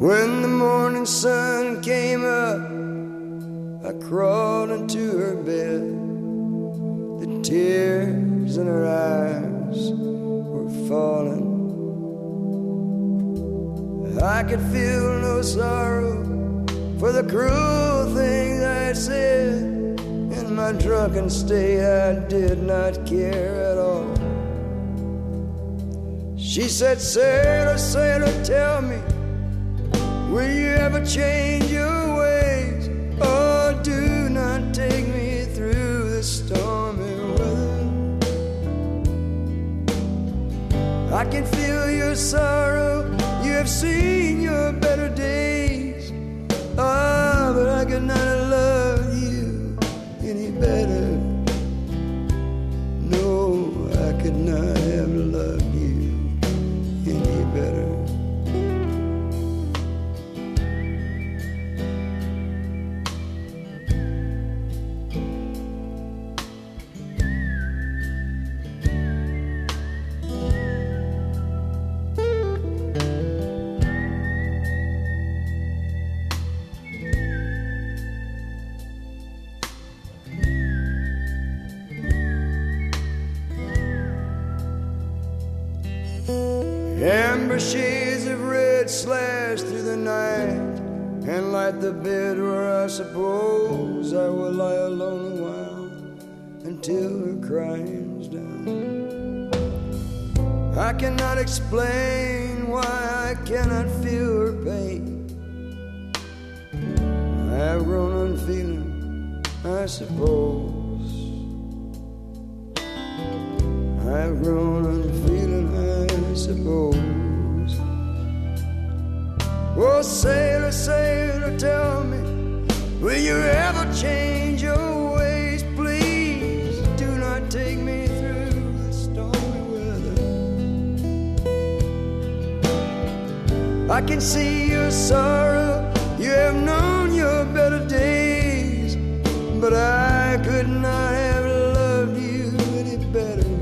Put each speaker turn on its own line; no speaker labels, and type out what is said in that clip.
When the morning sun came up, I crawled into her bed. The tears in her eyes were falling. I could feel no sorrow for the cruel things I said. In my drunken state, I did not care at all. She said, Sailor, sailor, tell me, will you ever change your ways? Oh, do not take me through the stormy weather. I can feel your sorrow, you have seen your better days. Ah, but I could not love you any better. No, I could not Amber shades of red slash through the night and light the bed where I suppose I will lie alone a while until her crying's done. I cannot explain why I cannot feel her pain. I have grown unfeeling, I suppose. I've grown unfeeling, suppose. Oh, sailor, sailor, tell me, will you ever change your ways? Please do not take me through the stormy weather. I can see your sorrow, you have known your better days, but I could not have loved you any better.